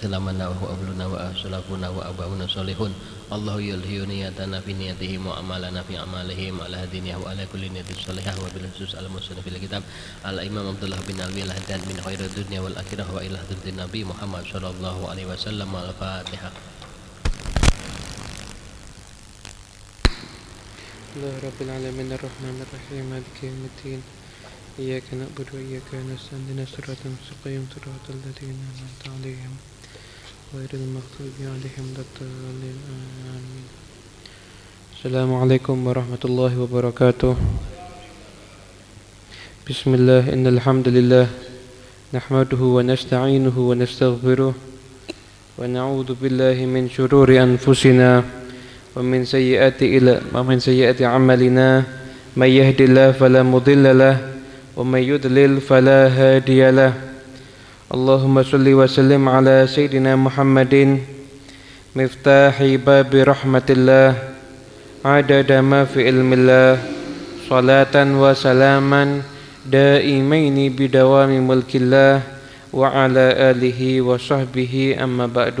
إسلامنا وهو أولنا وأسلافنا وأباؤنا صالحون الله يلهي نياتنا في نياتهم وأعمالنا في أعمالهم على دينه وعلى كل نية صالحة وبالنصوص المسلم في الكتاب على الإمام عبد الله بن علي الهدان من خير الدنيا والآخرة وإلى حضرة النبي محمد صلى الله عليه وسلم الفاتحة الله رب العالمين الرحمن الرحيم مالك يوم الدين إياك نعبد وإياك نستعين صراط مستقيم صراط الذين أنعمت عليهم غير المغضوب عليهم آمين. السلام عليكم ورحمة الله وبركاته. بسم الله إن الحمد لله نحمده ونستعينه ونستغفره ونعوذ بالله من شرور أنفسنا ومن سيئات إلى ومن سيئات أعمالنا. من يهد الله فلا مضل له ومن يضلل فلا هادي له. اللهم صل وسلم على سيدنا محمد مفتاح باب رحمة الله عدد ما في علم الله صلاة وسلاما دائمين بدوام ملك الله وعلى آله وصحبه أما بعد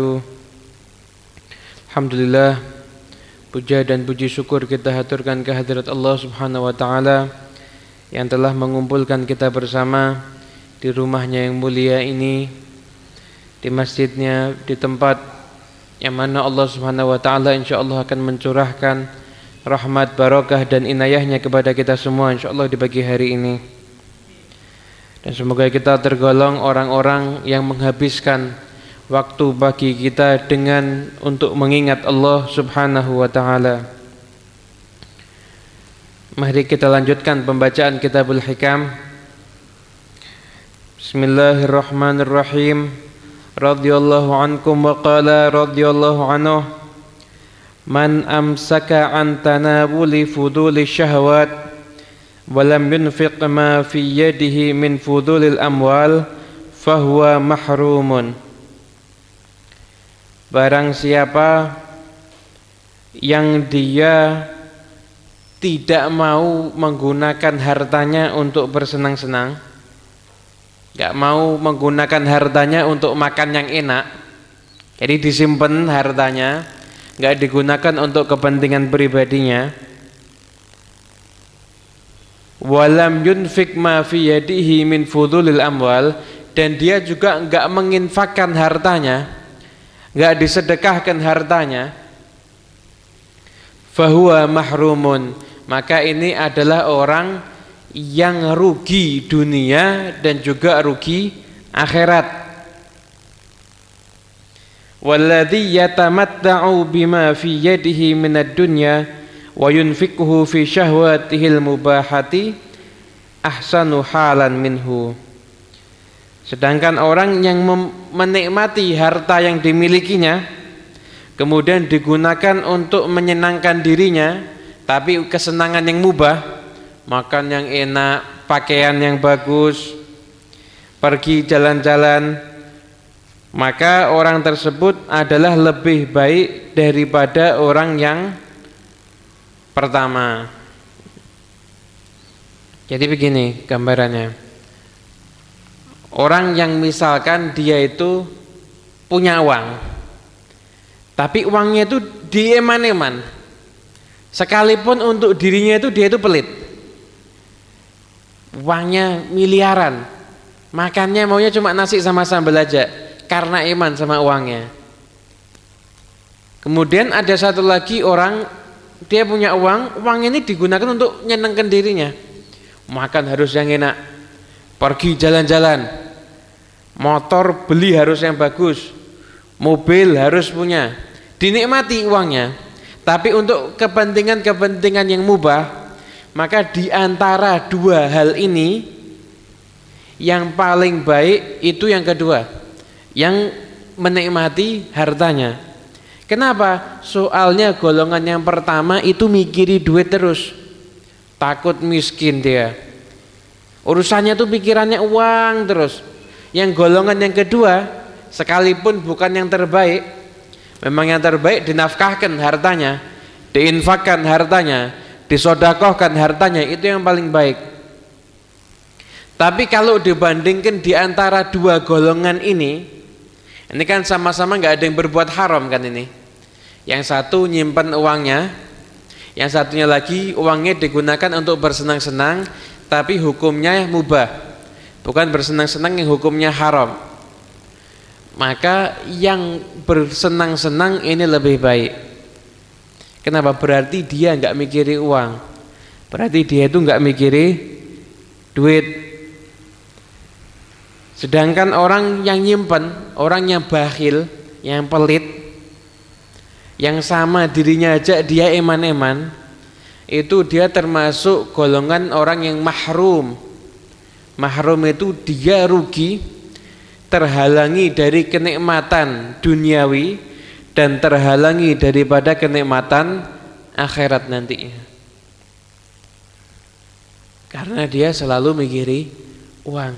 الحمد لله Puja dan puji syukur kita haturkan kehadirat Allah Subhanahu wa taala yang telah mengumpulkan kita bersama di rumahnya yang mulia ini di masjidnya di tempat yang mana Allah Subhanahu wa taala insyaallah akan mencurahkan rahmat barokah dan inayahnya kepada kita semua insyaallah di pagi hari ini. Dan semoga kita tergolong orang-orang yang menghabiskan waktu bagi kita dengan untuk mengingat Allah Subhanahu wa taala. Mari kita lanjutkan pembacaan Kitabul Hikam. Bismillahirrahmanirrahim. Radhiyallahu ankum wa qala radhiyallahu anhu Man amsaka an tanawuli fuduli syahwat wa lam yunfiq ma fi yadihi min fudulil amwal fahuwa mahrumun Barang siapa yang dia tidak mau menggunakan hartanya untuk bersenang-senang Gak mau menggunakan hartanya untuk makan yang enak. Jadi disimpan hartanya Gak digunakan untuk kepentingan pribadinya. Walam yunfik ma fi yadihi min fudulil amwal Dan dia juga gak menginfakkan hartanya nggak disedekahkan hartanya. Fahuwa mahrumun maka ini adalah orang yang rugi dunia dan juga rugi akhirat. Walladhi yatamatta'u bima fi yadihi minad dunya wa yunfiquhu fi syahwatihil mubahati ahsanu halan minhu. Sedangkan orang yang menikmati harta yang dimilikinya kemudian digunakan untuk menyenangkan dirinya, tapi kesenangan yang mubah, makan yang enak, pakaian yang bagus, pergi jalan-jalan, maka orang tersebut adalah lebih baik daripada orang yang pertama. Jadi begini gambarannya. Orang yang misalkan dia itu punya uang Tapi uangnya itu dieman-eman Sekalipun untuk dirinya itu dia itu pelit Uangnya miliaran. Makannya maunya cuma nasi sama sambal aja Karena iman sama uangnya. Kemudian ada satu lagi orang Dia punya uang Uang ini digunakan untuk nyenengkan dirinya. Makan harus yang enak Pergi jalan-jalan. Motor beli harus yang bagus mobil harus punya. Dinikmati uangnya tapi untuk kepentingan-kepentingan yang mubah maka di antara dua hal ini yang paling baik itu yang kedua. Yang menikmati hartanya. Kenapa? soalnya golongan yang pertama itu mikiri duit terus. Takut miskin dia. Urusannya tuh pikirannya uang terus. Yang golongan yang kedua sekalipun bukan yang terbaik memang yang terbaik dinafkahkan hartanya diinfakkan hartanya disodakohkan hartanya itu yang paling baik tapi kalau dibandingkan di antara dua golongan ini Ini kan sama-sama nggak ada yang berbuat haram kan ini. Yang satu nyimpan uangnya, yang satunya lagi uangnya digunakan untuk bersenang-senang, tapi hukumnya mubah. Bukan bersenang-senang yang hukumnya haram. Maka yang bersenang-senang ini lebih baik. Kenapa? Berarti dia nggak mikiri uang. Berarti dia itu nggak mikiri duit Sedangkan orang yang nyimpen, orang yang bakhil, yang pelit, yang sama dirinya aja dia eman-eman, itu dia termasuk golongan orang yang mahrum. Mahrum itu dia rugi, terhalangi dari kenikmatan duniawi dan terhalangi daripada kenikmatan akhirat nantinya. Karena dia selalu mikiri uang.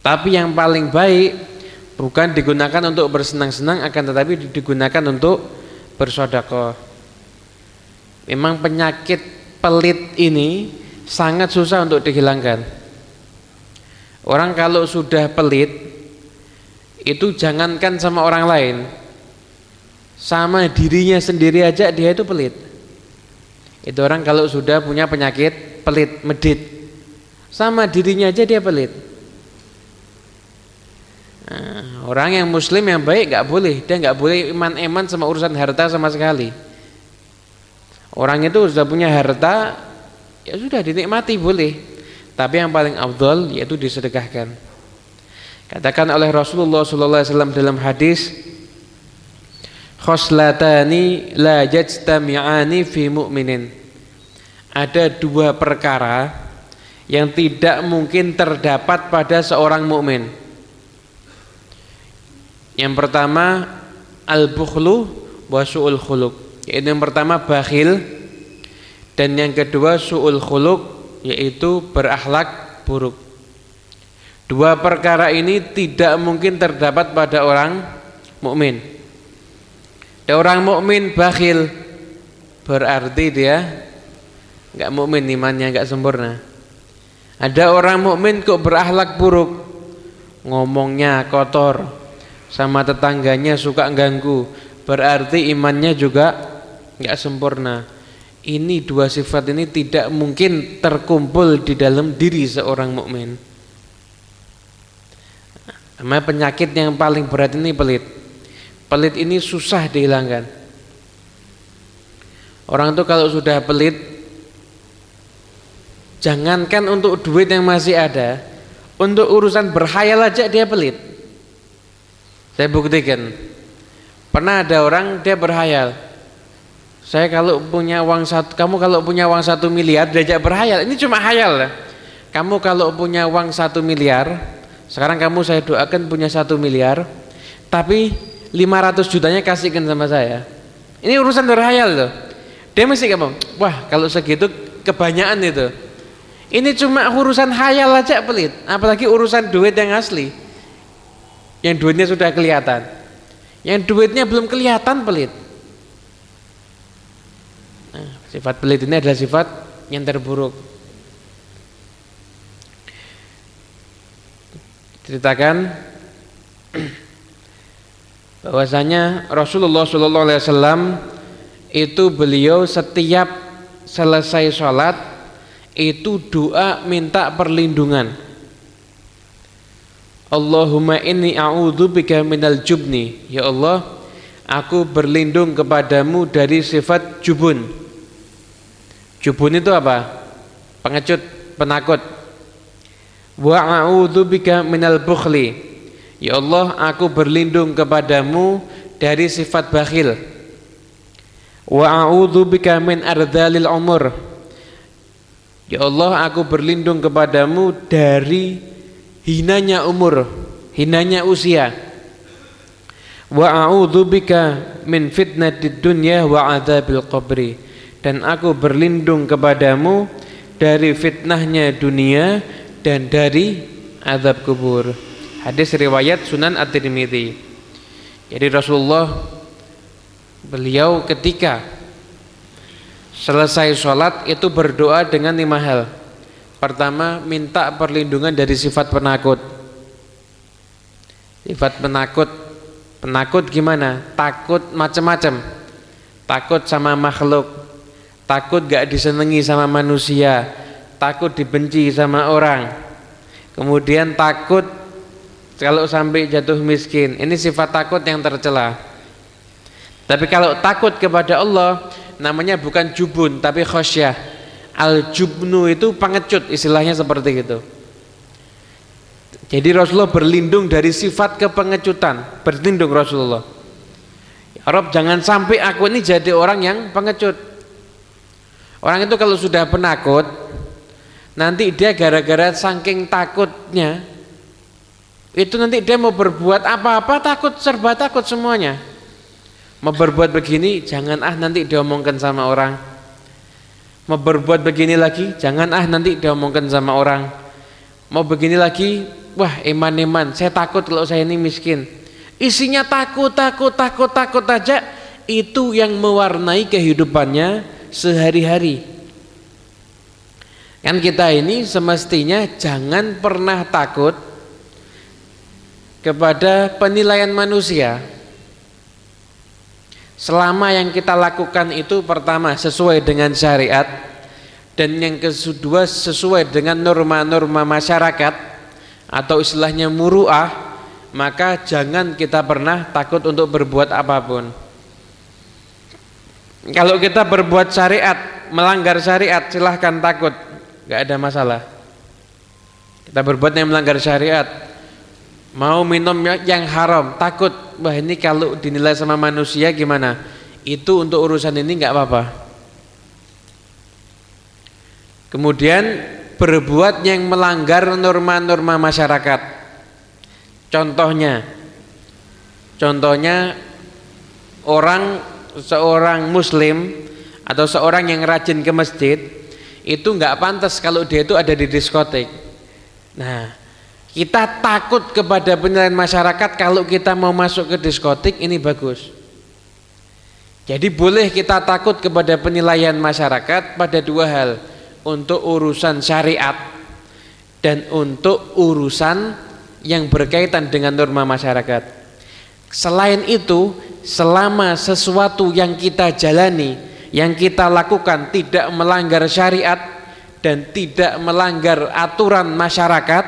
Tapi yang paling baik bukan digunakan untuk bersenang-senang akan tetapi digunakan untuk bersodakoh. Memang penyakit pelit ini sangat susah untuk dihilangkan. Orang kalau sudah pelit itu jangankan sama orang lain, sama dirinya sendiri aja dia itu pelit. Itu orang kalau sudah punya penyakit pelit, medit, sama dirinya aja dia pelit. Nah, orang yang muslim yang baik nggak boleh, dia nggak boleh iman-iman sama urusan harta sama sekali. Orang itu sudah punya harta, ya sudah dinikmati boleh. Tapi yang paling afdol yaitu disedekahkan. Katakan oleh Rasulullah SAW dalam hadis, khoslatani la yajtami'ani fi mu'minin. Ada dua perkara yang tidak mungkin terdapat pada seorang mukmin yang pertama al-bukhlu wa su'ul khuluq. Yaitu yang pertama bakhil dan yang kedua su'ul khuluq yaitu berakhlak buruk. Dua perkara ini tidak mungkin terdapat pada orang mukmin. Orang mukmin bakhil berarti dia enggak mukmin imannya enggak sempurna. Ada orang mukmin kok berakhlak buruk, ngomongnya kotor, sama tetangganya suka ganggu berarti imannya juga nggak sempurna ini dua sifat ini tidak mungkin terkumpul di dalam diri seorang mukmin Nama penyakit yang paling berat ini pelit pelit ini susah dihilangkan orang itu kalau sudah pelit jangankan untuk duit yang masih ada untuk urusan berhayal aja dia pelit saya buktikan. Pernah ada orang dia berhayal. Saya kalau punya uang satu, kamu kalau punya uang satu miliar diajak berhayal. Ini cuma hayal. Kamu kalau punya uang satu miliar, sekarang kamu saya doakan punya satu miliar, tapi 500 jutanya kasihkan sama saya. Ini urusan berhayal loh. Dia mesti kamu, wah kalau segitu kebanyakan itu. Ini cuma urusan hayal aja pelit, apalagi urusan duit yang asli yang duitnya sudah kelihatan yang duitnya belum kelihatan pelit nah, sifat pelit ini adalah sifat yang terburuk ceritakan bahwasanya Rasulullah Shallallahu Alaihi Wasallam itu beliau setiap selesai sholat itu doa minta perlindungan. Allahumma inni a'udzubika minal jubni. Ya Allah aku berlindung kepadamu dari sifat jubun. Jubun itu apa? Pengecut penakut wa a'udzubika minal bukhli ya Allah aku berlindung kepadamu dari sifat bakhil wa a'udzubika min ardhalil umur ya Allah aku berlindung kepadamu dari hinanya umur, hinanya usia. Wa a'udzubika min fitnatid dunya wa adzabil qabri. Dan aku berlindung kepadamu dari fitnahnya dunia dan dari azab kubur. Hadis riwayat Sunan At-Tirmidzi. Jadi Rasulullah beliau ketika selesai sholat itu berdoa dengan lima hal Pertama, minta perlindungan dari sifat penakut. Sifat penakut. Penakut gimana? Takut macam-macam. Takut sama makhluk. Takut gak disenangi sama manusia. Takut dibenci sama orang. Kemudian takut kalau sampai jatuh miskin. Ini sifat takut yang tercela. Tapi kalau takut kepada Allah namanya bukan jubun tapi khosyah. Al jubnu itu pengecut istilahnya seperti itu. Jadi Rasulullah berlindung dari sifat kepengecutan, berlindung Rasulullah. Ya Rob jangan sampai aku ini jadi orang yang pengecut. Orang itu kalau sudah penakut, nanti dia gara-gara saking takutnya, itu nanti dia mau berbuat apa-apa takut, serba takut semuanya. Mau berbuat begini, jangan ah nanti diomongkan sama orang. Mau berbuat begini lagi, jangan ah nanti diomongkan sama orang. Mau begini lagi, wah iman-iman saya takut kalau saya ini miskin isinya takut takut takut takut aja itu yang mewarnai kehidupannya sehari-hari kan kita ini semestinya jangan pernah takut kepada penilaian manusia. Selama yang kita lakukan itu pertama sesuai dengan syariat dan yang kedua sesuai dengan norma-norma masyarakat atau istilahnya muruah maka jangan kita pernah takut untuk berbuat apa pun. Kalau kita berbuat syariat melanggar syariat silahkan takut gak ada masalah. Kita berbuat yang melanggar syariat. Mau minum yang haram takut wah ini kalau dinilai sama manusia gimana? Itu untuk urusan ini nggak apa-apa. Kemudian berbuat yang melanggar norma-norma masyarakat. Contohnya, contohnya orang seorang muslim atau seorang yang rajin ke masjid itu nggak pantas kalau dia itu ada di diskotik. Nah, kita takut kepada penilaian masyarakat kalau kita mau masuk ke diskotik ini bagus. Jadi boleh kita takut kepada penilaian masyarakat pada dua hal untuk urusan syariat dan untuk urusan yang berkaitan dengan norma masyarakat. Selain itu, selama sesuatu yang kita jalani, yang kita lakukan tidak melanggar syariat dan tidak melanggar aturan masyarakat,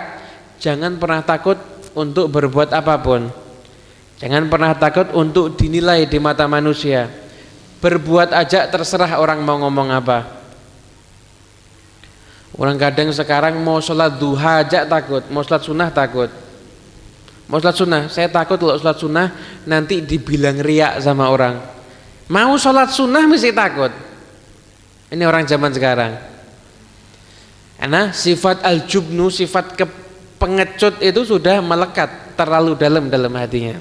jangan pernah takut untuk berbuat apa pun. Jangan pernah takut untuk dinilai di mata manusia. Berbuat aja terserah orang mau ngomong apa. Orang kadang sekarang mau sholat duha aja takut, mau sholat sunnah takut. Mau sholat sunnah, saya takut kalau sholat sunnah nanti dibilang riak sama orang. Mau sholat sunnah mesti takut. Ini orang zaman sekarang. Karena sifat al-jubnu, sifat pengecut itu sudah melekat terlalu dalam dalam hatinya.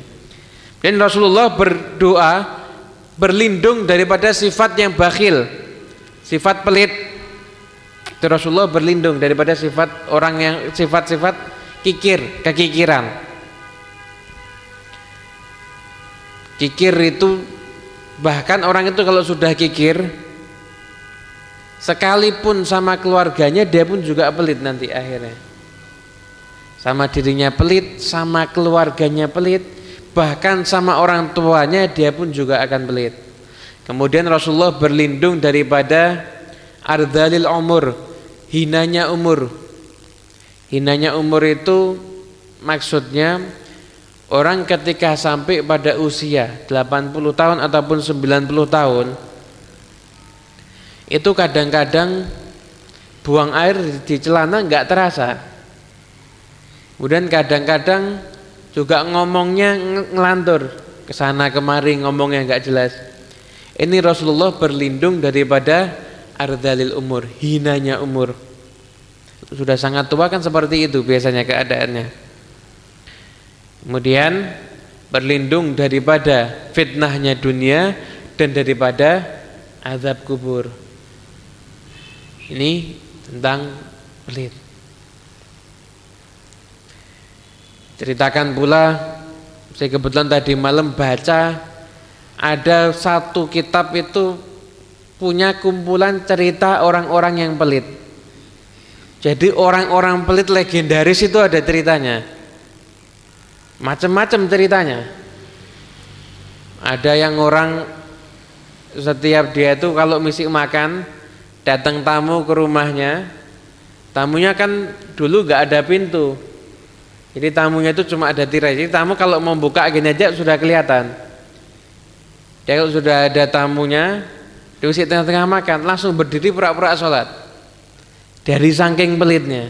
Dan Rasulullah berdoa berlindung daripada sifat yang bakhil, sifat pelit, itu Rasulullah berlindung daripada sifat orang yang sifat-sifat kikir, kekikiran. Kikir itu bahkan orang itu kalau sudah kikir sekalipun sama keluarganya dia pun juga pelit nanti akhirnya. Sama dirinya pelit, sama keluarganya pelit, bahkan sama orang tuanya dia pun juga akan pelit. Kemudian Rasulullah berlindung daripada ardalil umur hinanya umur hinanya umur itu maksudnya orang ketika sampai pada usia 80 tahun ataupun 90 tahun itu kadang-kadang buang air di celana nggak terasa kemudian kadang-kadang juga ngomongnya ngelantur ke sana kemari ngomongnya nggak jelas ini Rasulullah berlindung daripada ardalil umur, hinanya umur. Sudah sangat tua kan seperti itu biasanya keadaannya. Kemudian berlindung daripada fitnahnya dunia dan daripada azab kubur. Ini tentang pelit. Ceritakan pula saya kebetulan tadi malam baca ada satu kitab itu punya kumpulan cerita orang-orang yang pelit. Jadi orang-orang pelit legendaris itu ada ceritanya. Macam-macam ceritanya. Ada yang orang setiap dia itu kalau misi makan datang tamu ke rumahnya, tamunya kan dulu gak ada pintu. Jadi tamunya itu cuma ada tirai. Jadi tamu kalau mau buka gini aja sudah kelihatan. Dia kalau sudah ada tamunya, diusir tengah-tengah makan, langsung berdiri pura-pura sholat. Dari saking pelitnya.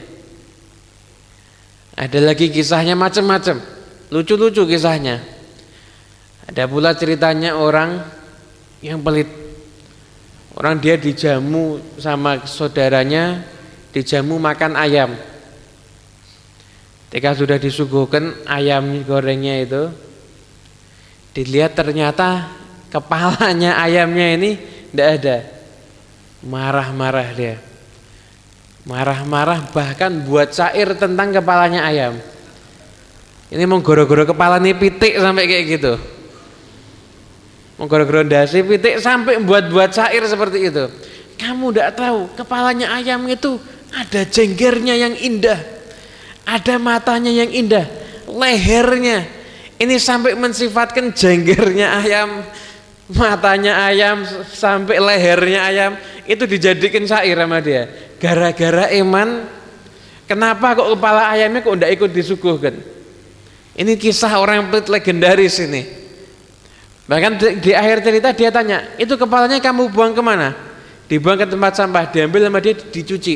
Ada lagi kisahnya macam-macam, lucu-lucu kisahnya. Ada pula ceritanya orang yang pelit. Orang dia dijamu sama saudaranya, dijamu makan ayam. Ketika sudah disuguhkan ayam gorengnya itu, dilihat ternyata kepalanya ayamnya ini tidak ada. Marah-marah dia. Marah-marah bahkan buat syair tentang kepalanya ayam. Ini mau goro-goro kepala nih pitik sampai kayak gitu. Mau goro-goro dasi pitik sampai buat-buat syair seperti itu. Kamu tidak tahu kepalanya ayam itu ada jenggernya yang indah. Ada matanya yang indah. Lehernya. Ini sampai mensifatkan jenggernya ayam. Matanya ayam sampai lehernya ayam. Itu dijadikan syair sama dia gara-gara iman kenapa kok kepala ayamnya kok tidak ikut disuguhkan ini kisah orang yang pelit legendaris ini. Bahkan di, di akhir cerita dia tanya itu kepalanya kamu buang ke mana? Dibuang ke tempat sampah diambil sama dia dicuci.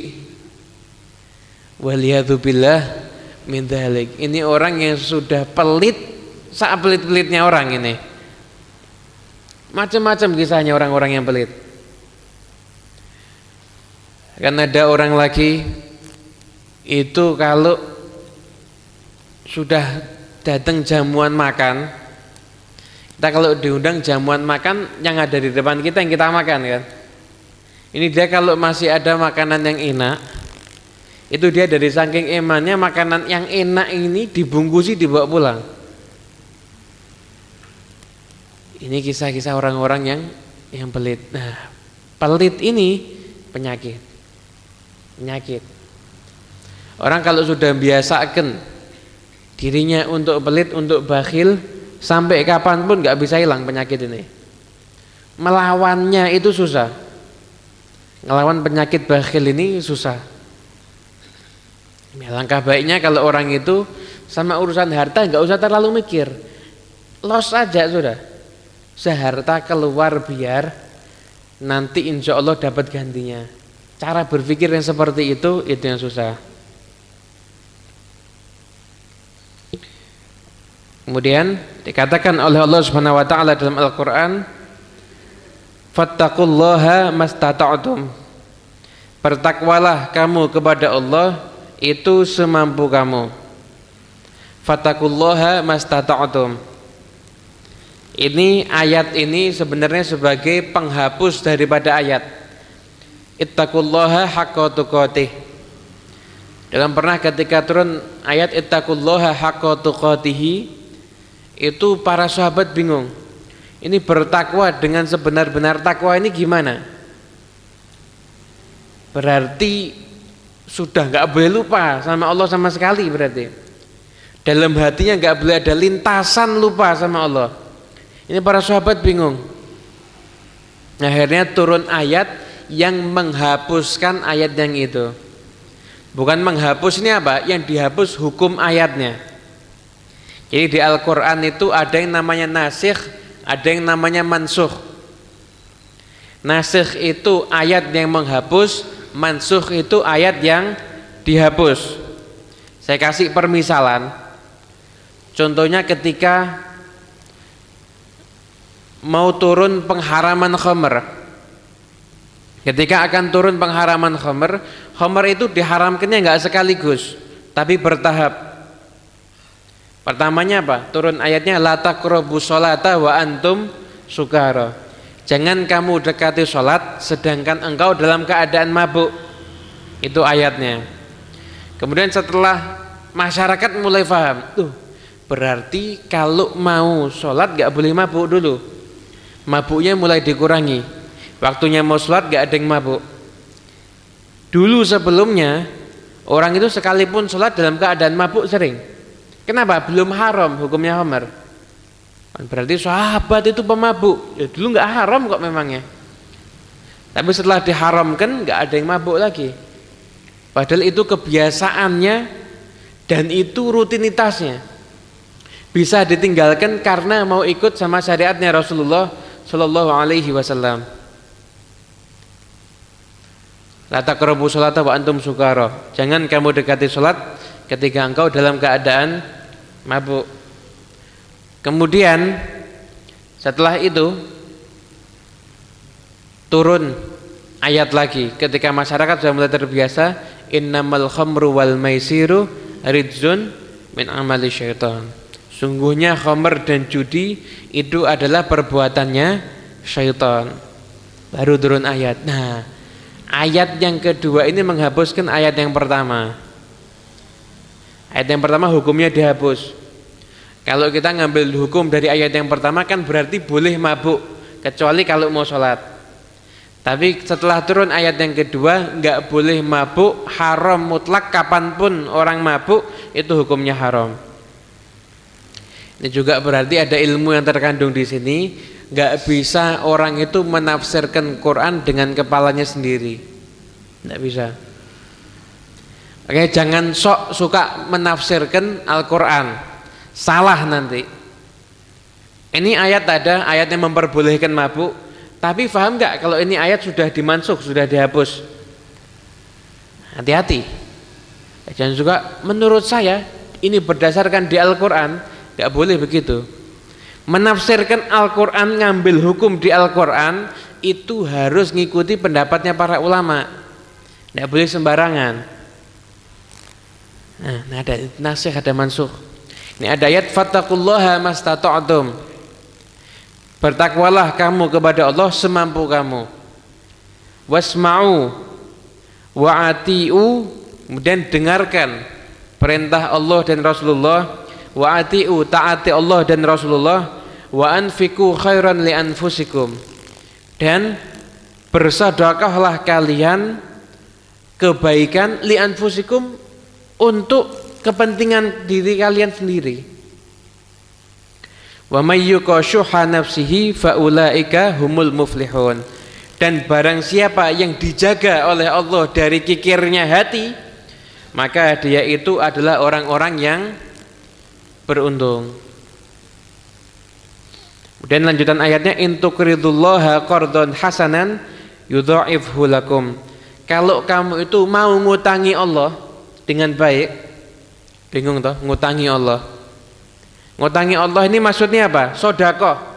Waliyadzubillah min dhalik. Ini orang yang sudah pelit saat pelit-pelitnya orang ini. Macam-macam kisahnya orang-orang yang pelit. Kan ada orang lagi itu kalau sudah datang jamuan makan. Kita kalau diundang jamuan makan yang ada di depan kita yang kita makan kan? Ini dia kalau masih ada makanan yang enak itu dia dari saking imannya makanan yang enak ini dibungkusi dibawa pulang. Ini kisah-kisah orang-orang yang yang pelit. Nah pelit ini penyakit. Penyakit. Orang kalau sudah biasakan dirinya untuk pelit, untuk bakhil, sampai kapan pun nggak bisa hilang penyakit ini. Melawannya itu susah. Melawan penyakit bakhil ini susah. Ya, langkah baiknya kalau orang itu sama urusan harta nggak usah terlalu mikir, los aja sudah. Seharta keluar biar nanti insya Allah dapat gantinya. Cara berpikir yang seperti itu itu yang susah. Kemudian dikatakan oleh Allah Subhanahu wa taala dalam Al-Qur'an Fattaqullaha mastata'tum. Bertakwalah kamu kepada Allah itu semampu kamu. Fattaqullaha mastata'tum. Ini ayat ini sebenarnya sebagai penghapus daripada ayat ittaqullaha haqqa tuqatih dalam pernah ketika turun ayat ittaqullaha haqqa tuqatih itu para sahabat bingung ini bertakwa dengan sebenar-benar takwa ini gimana berarti sudah nggak boleh lupa sama Allah sama sekali berarti dalam hatinya nggak boleh ada lintasan lupa sama Allah ini para sahabat bingung akhirnya turun ayat yang menghapuskan ayat yang itu. Bukan menghapus ini apa? Yang dihapus hukum ayatnya. Jadi di Al-Quran itu ada yang namanya nasikh, ada yang namanya mansuh. Nasikh itu ayat yang menghapus, mansuh itu ayat yang dihapus. Saya kasih permisalan. Contohnya ketika mau turun pengharaman khamr Ketika akan turun pengharaman khamr, khamr itu diharamkannya enggak sekaligus, tapi bertahap. Pertamanya apa? Turun ayatnya la taqrabu sholata wa antum sukara. Jangan kamu dekati sholat sedangkan engkau dalam keadaan mabuk. Itu ayatnya. Kemudian setelah masyarakat mulai paham, tuh berarti kalau mau sholat gak boleh mabuk dulu. Mabuknya mulai dikurangi Waktunya mau sholat gak ada yang mabuk. Dulu sebelumnya orang itu sekalipun sholat dalam keadaan mabuk sering. Kenapa? Belum haram hukumnya Homer. Berarti sahabat itu pemabuk. Ya dulu nggak haram kok memangnya. Tapi setelah diharamkan nggak ada yang mabuk lagi. Padahal itu kebiasaannya dan itu rutinitasnya. Bisa ditinggalkan karena mau ikut sama syariatnya Rasulullah Shallallahu Alaihi Wasallam. Lata kerobu sholat wa antum sukaro. Jangan kamu dekati sholat ketika engkau dalam keadaan mabuk. Kemudian setelah itu turun ayat lagi ketika masyarakat sudah mulai terbiasa innamal khamru wal maisiru ridzun min amali syaitan. Sungguhnya khamr dan judi itu adalah perbuatannya syaitan. Baru turun ayat. Nah, Ayat yang kedua ini menghapuskan ayat yang pertama. Ayat yang pertama hukumnya dihapus. Kalau kita ngambil hukum dari ayat yang pertama kan berarti boleh mabuk kecuali kalau mau sholat. Tapi setelah turun ayat yang kedua nggak boleh mabuk haram mutlak kapan pun orang mabuk itu hukumnya haram. Ini juga berarti ada ilmu yang terkandung di sini nggak bisa orang itu menafsirkan Quran dengan kepalanya sendiri nggak bisa Oke, jangan sok suka menafsirkan Al-Quran salah nanti. Ini ayat ada ayat yang memperbolehkan mabuk. Tapi paham nggak kalau ini ayat sudah dimansuk sudah dihapus? Hati-hati. Jangan juga menurut saya ini berdasarkan di Al-Quran nggak boleh begitu. Menafsirkan Al-Quran ngambil hukum di Al-Quran itu harus ngikuti pendapatnya para ulama. Tidak boleh sembarangan. Nah, nah ada nasih ada mansuh ini ada ayat fattakullaha mastata'tum. Bertakwalah kamu kepada Allah semampu kamu. Wasma'u wa'ati'u kemudian dengarkan perintah Allah dan Rasulullah. Wa'ati'u taati Allah dan Rasulullah. Wa anfiku khairan li anfusikum. Dan bersedekahlah kalian kebaikan li anfusikum untuk kepentingan diri kalian sendiri. Wa may yuqashuha nafsihi faulaika humul muflihun. Dan barang siapa yang dijaga oleh Allah dari kikirnya hati maka dia itu adalah orang-orang yang beruntung. Kemudian lanjutan ayatnya intukridullaha qardon hasanan yudha'ifhu lakum. Kalau kamu itu mau ngutangi Allah dengan baik, bingung toh ngutangi Allah. Ngutangi Allah ini maksudnya apa? Sedekah.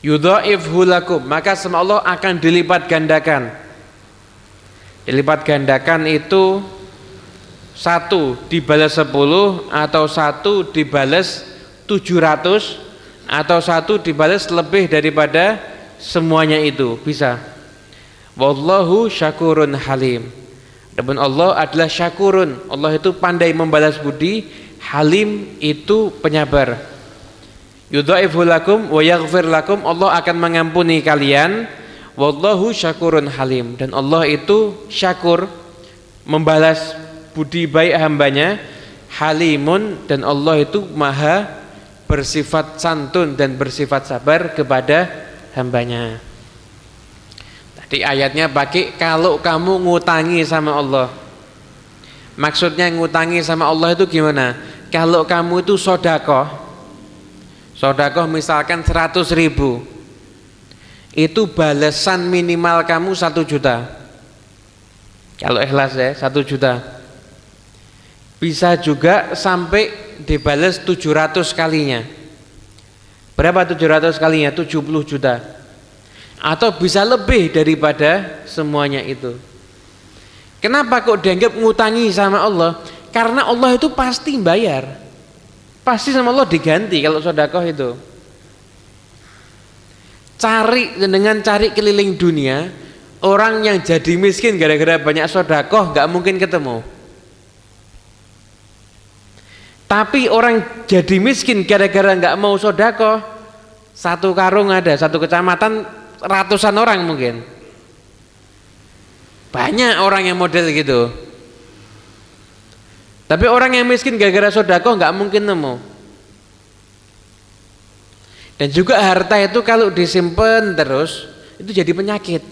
Yudha'ifhu lakum, maka sama Allah akan dilipat gandakan. Dilipat gandakan itu satu dibalas sepuluh atau satu dibalas 700 atau satu dibalas lebih daripada semuanya itu bisa wallahu syakurun halim dan Allah adalah syakurun. Allah itu pandai membalas budi. Halim itu penyabar. Yudhaifu lakum wa yaghfir lakum. Allah akan mengampuni kalian. Wallahu syakurun halim. Dan Allah itu syakur. Membalas budi baik hambanya. Halimun. Dan Allah itu maha bersifat santun dan bersifat sabar kepada hambanya tadi ayatnya pakai kalau kamu ngutangi sama Allah. Maksudnya ngutangi sama Allah itu gimana? Kalau kamu itu sodakoh sodakoh misalkan 100 ribu itu balasan minimal kamu satu juta. Kalau ikhlas ya satu juta. Bisa juga sampai dibalas 700 kalinya. Berapa 700 kalinya? 70 juta atau bisa lebih daripada semuanya itu. Kenapa kok dianggap ngutangi sama Allah? Karena Allah itu pasti bayar. Pasti sama Allah diganti kalau sodakoh itu. Cari dengan cari keliling dunia orang yang jadi miskin gara-gara banyak sodakoh gak mungkin ketemu. Tapi orang jadi miskin gara-gara nggak mau sodako, satu karung ada, satu kecamatan ratusan orang mungkin. Banyak orang yang model gitu. Tapi orang yang miskin gara-gara sodako nggak mungkin nemu. Dan juga harta itu kalau disimpan terus itu jadi penyakit.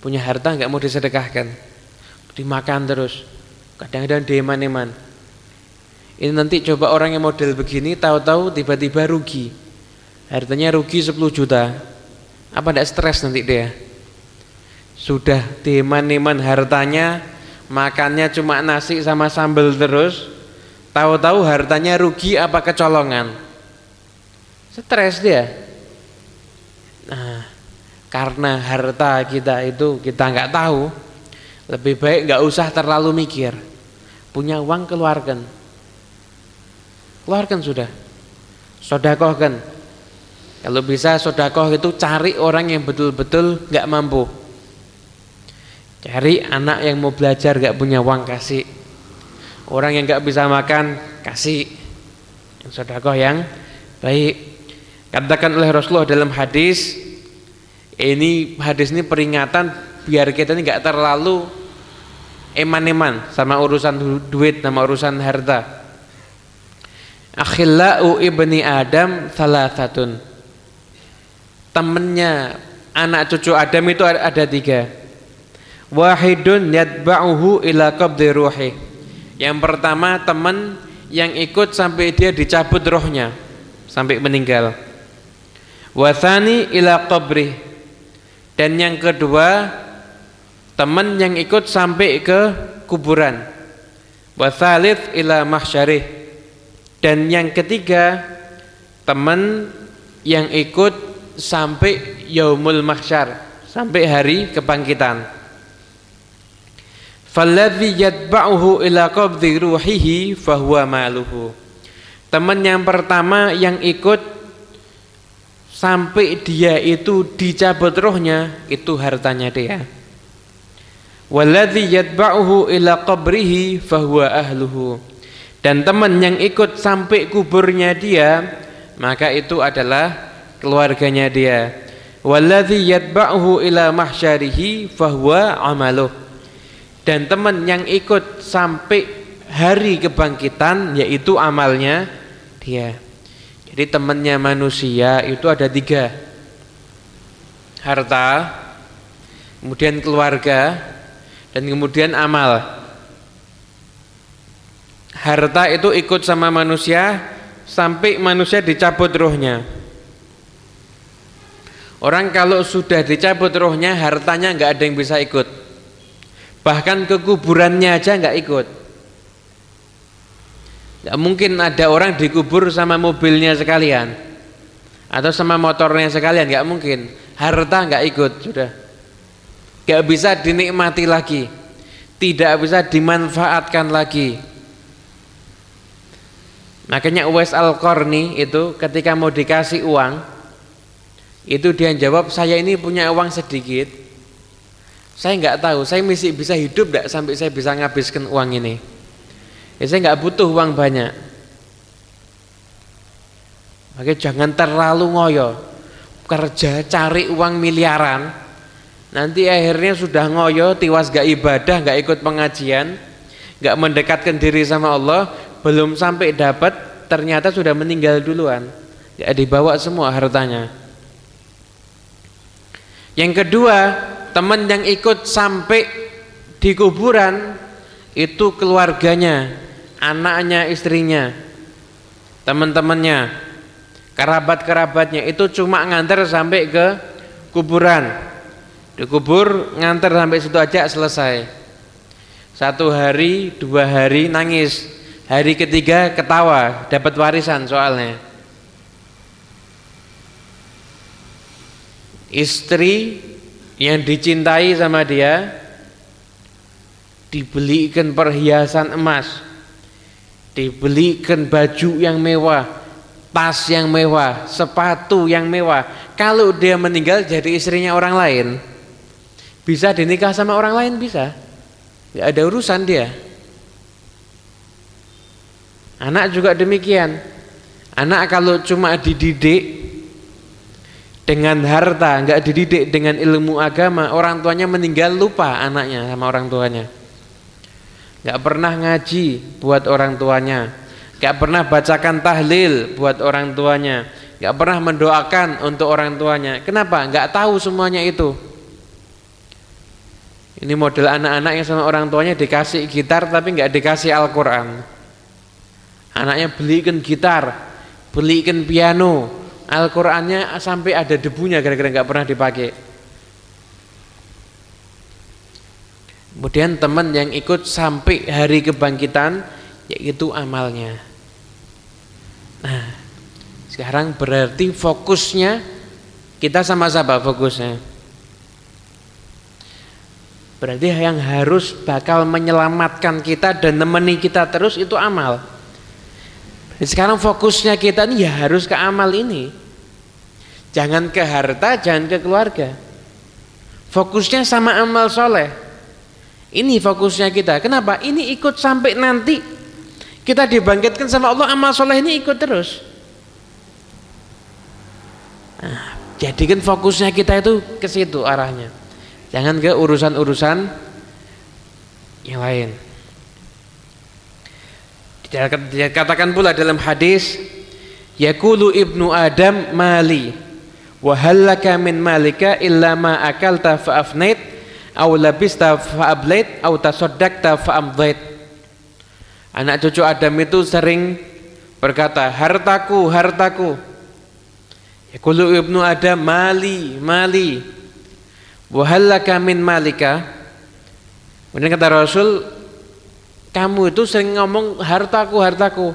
Punya harta nggak mau disedekahkan, dimakan terus, kadang-kadang deman-eman. Ini nanti coba orang yang model begini tahu-tahu tiba-tiba rugi. Hartanya rugi 10 juta. Apa tidak stres nanti dia? Sudah deman-eman hartanya makannya cuma nasi sama sambal terus. Tahu-tahu hartanya rugi apa kecolongan? Stres dia. Nah karena harta kita itu kita nggak tahu lebih baik nggak usah terlalu mikir. Punya uang keluarkan. Keluarkan sudah. Sodakoh kan kalau bisa sodakoh itu cari orang yang betul-betul nggak mampu Cari anak yang mau belajar gak punya uang kasih. Orang yang gak bisa makan kasih. Sedekah yang baik. Katakan oleh Rasulullah dalam hadis ini hadis ini peringatan biar kita ini gak terlalu eman-eman sama urusan duit sama urusan harta. Akhillau ibni Adam salah satu Temennya anak cucu Adam itu ada tiga. Wahidun yatba'uhu ila qabdi ruhi. Yang pertama teman yang ikut sampai dia dicabut rohnya sampai meninggal. Wathani ila qabri. Dan yang kedua teman yang ikut sampai ke kuburan. Wathalith ila mahsyarih. Dan yang ketiga teman yang ikut sampai yaumul mahsyar sampai hari kebangkitan Falladhi yatba'uhu ila qabdi ruhihi fahuwa maluhu. Teman yang pertama yang ikut sampai dia itu dicabut rohnya itu hartanya dia. Walladhi yatba'uhu ila qabrihi fahuwa ahluhu. Dan teman yang ikut sampai kuburnya dia maka itu adalah keluarganya dia. Walladhi yatba'uhu ila mahsyarihi fahuwa amaluh. Dan teman yang ikut sampai hari kebangkitan yaitu amalnya dia. Jadi temannya manusia itu ada tiga. Harta kemudian keluarga dan kemudian amal. Harta itu ikut sama manusia sampai manusia dicabut rohnya orang kalau sudah dicabut rohnya hartanya nggak ada yang bisa ikut Bahkan ke kuburannya aja nggak ikut. Gak mungkin ada orang dikubur sama mobilnya sekalian atau sama motornya sekalian, nggak mungkin. Harta nggak ikut sudah, nggak bisa dinikmati lagi, tidak bisa dimanfaatkan lagi. Makanya Uwais Al-Qarni itu ketika mau dikasih uang, itu dia jawab saya ini punya uang sedikit, saya nggak tahu, saya masih bisa hidup nggak sampai saya bisa ngabiskan uang ini. Ya, saya nggak butuh uang banyak. Makanya jangan terlalu ngoyo. Kerja cari uang miliaran. Nanti akhirnya sudah ngoyo, tiwas gak ibadah, gak ikut pengajian, gak mendekatkan diri sama Allah, belum sampai dapat, ternyata sudah meninggal duluan. Ya dibawa semua hartanya. Yang kedua, teman yang ikut sampai di kuburan itu keluarganya, anaknya, istrinya, teman-temannya, kerabat-kerabatnya itu cuma nganter sampai ke kuburan. Dikubur nganter sampai situ aja selesai. Satu hari, dua hari nangis, hari ketiga ketawa, dapat warisan soalnya. Istri yang dicintai sama dia dibelikan perhiasan emas dibelikan baju yang mewah tas yang mewah sepatu yang mewah. Kalau dia meninggal jadi istrinya orang lain bisa dinikah sama orang lain? Bisa. Nggak ada urusan dia. Anak juga demikian. Anak kalau cuma dididik dengan harta, nggak dididik dengan ilmu agama, orang tuanya meninggal lupa anaknya sama orang tuanya. nggak pernah ngaji buat orang tuanya, nggak pernah bacakan tahlil buat orang tuanya, nggak pernah mendoakan untuk orang tuanya. Kenapa? Nggak tahu semuanya itu. Ini model anak-anak yang sama orang tuanya dikasih gitar tapi nggak dikasih Al-Quran. Anaknya belikan gitar, belikan piano, Al-Qurannya sampai ada debunya gara-gara nggak pernah dipakai. Kemudian teman yang ikut sampai hari kebangkitan yaitu amalnya. Nah, sekarang berarti fokusnya kita sama-sama fokusnya. Berarti yang harus bakal menyelamatkan kita dan nemeni kita terus itu amal. Sekarang fokusnya kita ini ya harus ke amal ini. Jangan ke harta, jangan ke keluarga. Fokusnya sama amal soleh. Ini fokusnya kita. Kenapa? Ini ikut sampai nanti kita dibangkitkan sama Allah amal soleh ini ikut terus. Nah, jadikan fokusnya kita itu ke situ arahnya. Jangan ke urusan-urusan yang lain. Dikatakan pula dalam hadis Yakulu ibnu Adam mali wa halaka min malika illa ma akalta fa afnait aw labista fa ablait aw tasaddaqta fa amdait. Anak cucu Adam itu sering berkata hartaku hartaku. Yakulu ibnu Adam mali mali. Wahallaka min malika. Kemudian kata Rasul Kamu itu sering ngomong hartaku hartaku